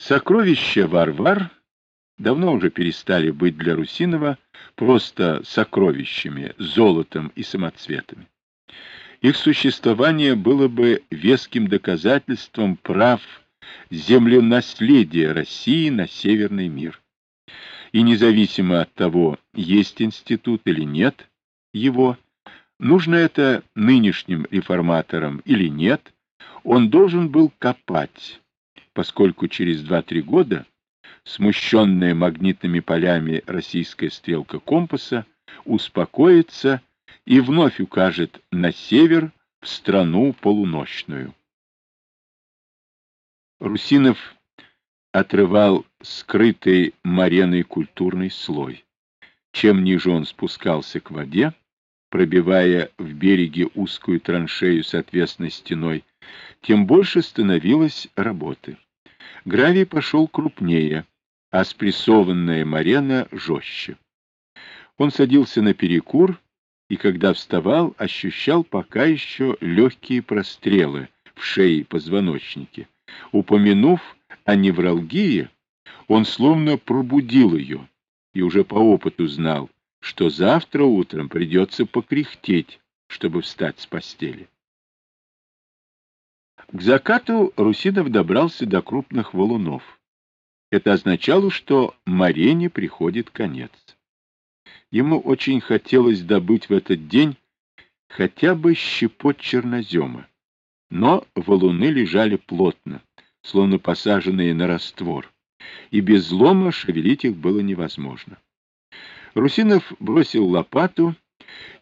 Сокровища Варвар давно уже перестали быть для Русинова просто сокровищами, золотом и самоцветами. Их существование было бы веским доказательством прав земленаследия России на Северный мир. И независимо от того, есть институт или нет его, нужно это нынешним реформаторам или нет, он должен был копать, поскольку через 2-3 года смущенная магнитными полями российская стрелка компаса успокоится и вновь укажет на север в страну полуночную. Русинов отрывал скрытый мореной культурный слой. Чем ниже он спускался к воде, пробивая в береге узкую траншею с отвесной стеной, тем больше становилось работы. Гравий пошел крупнее, а спрессованная марена жестче. Он садился на перекур и, когда вставал, ощущал пока еще легкие прострелы в шее и позвоночнике. Упомянув о невралгии, он словно пробудил ее и уже по опыту знал, что завтра утром придется покряхтеть, чтобы встать с постели. К закату Русинов добрался до крупных валунов. Это означало, что Марене приходит конец. Ему очень хотелось добыть в этот день хотя бы щепот чернозема. Но валуны лежали плотно, словно посаженные на раствор, и без лома шевелить их было невозможно. Русинов бросил лопату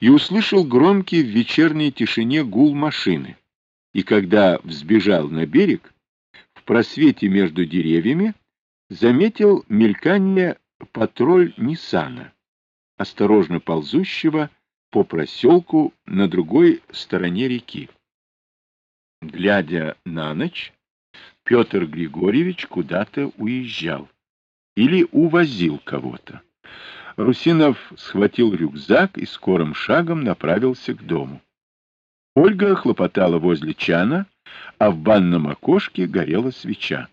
и услышал громкий в вечерней тишине гул машины и когда взбежал на берег, в просвете между деревьями заметил мелькание патруль Ниссана, осторожно ползущего по проселку на другой стороне реки. Глядя на ночь, Петр Григорьевич куда-то уезжал или увозил кого-то. Русинов схватил рюкзак и скорым шагом направился к дому. Ольга хлопотала возле чана, а в банном окошке горела свеча.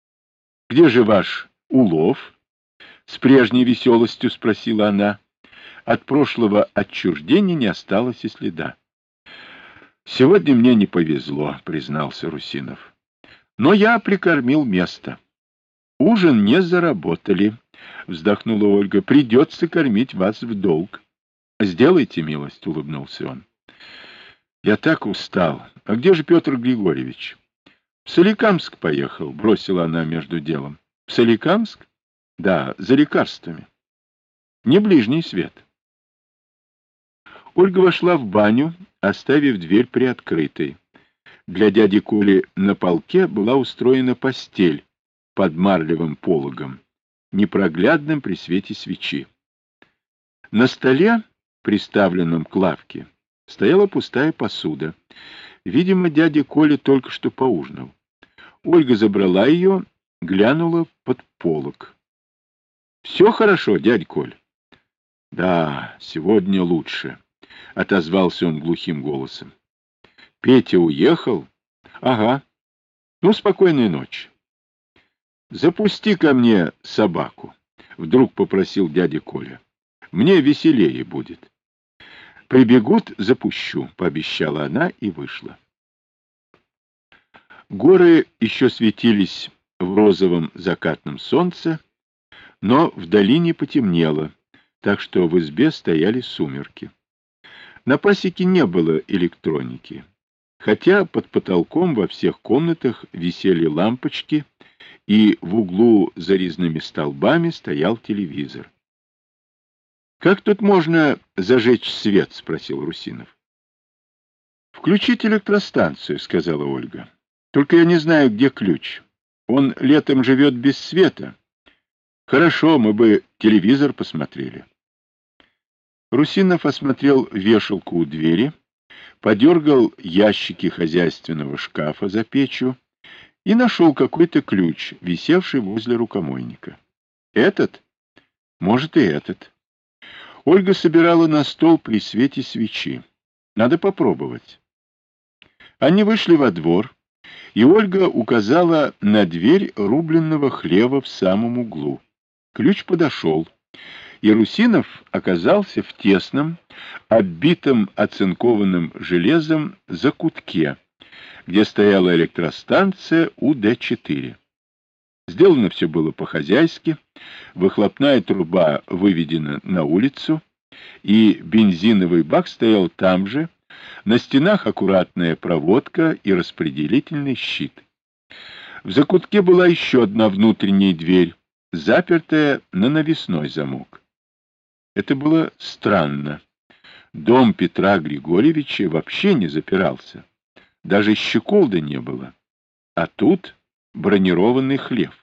— Где же ваш улов? — с прежней веселостью спросила она. От прошлого отчуждения не осталось и следа. — Сегодня мне не повезло, — признался Русинов. — Но я прикормил место. — Ужин не заработали, — вздохнула Ольга. — Придется кормить вас в долг. — Сделайте милость, — улыбнулся он. Я так устал. А где же Петр Григорьевич? В Соликамск поехал, бросила она между делом. В Соликамск? Да, за лекарствами. Не ближний свет. Ольга вошла в баню, оставив дверь приоткрытой. Для дяди Коли на полке была устроена постель под марлевым пологом, непроглядным при свете свечи. На столе, приставленном к лавке, стояла пустая посуда. Видимо, дядя Коля только что поужинал. Ольга забрала ее, глянула под полок. — Все хорошо, дядя Коль? — Да, сегодня лучше, — отозвался он глухим голосом. — Петя уехал? — Ага. Ну, спокойной ночи. — Запусти ко мне собаку, — вдруг попросил дядя Коля. — Мне веселее будет. «Прибегут, запущу», — пообещала она и вышла. Горы еще светились в розовом закатном солнце, но в долине потемнело, так что в избе стояли сумерки. На пасеке не было электроники, хотя под потолком во всех комнатах висели лампочки, и в углу за резными столбами стоял телевизор. Как тут можно зажечь свет? — спросил Русинов. — Включить электростанцию, — сказала Ольга. — Только я не знаю, где ключ. Он летом живет без света. Хорошо, мы бы телевизор посмотрели. Русинов осмотрел вешалку у двери, подергал ящики хозяйственного шкафа за печью и нашел какой-то ключ, висевший возле рукомойника. Этот? Может, и этот. Ольга собирала на стол при свете свечи. Надо попробовать. Они вышли во двор, и Ольга указала на дверь рубленного хлева в самом углу. Ключ подошел, и Русинов оказался в тесном, оббитом оцинкованным железом закутке, где стояла электростанция УД-4. Сделано все было по-хозяйски, выхлопная труба выведена на улицу, и бензиновый бак стоял там же, на стенах аккуратная проводка и распределительный щит. В закутке была еще одна внутренняя дверь, запертая на навесной замок. Это было странно. Дом Петра Григорьевича вообще не запирался. Даже щеколды не было. А тут бронированный хлев.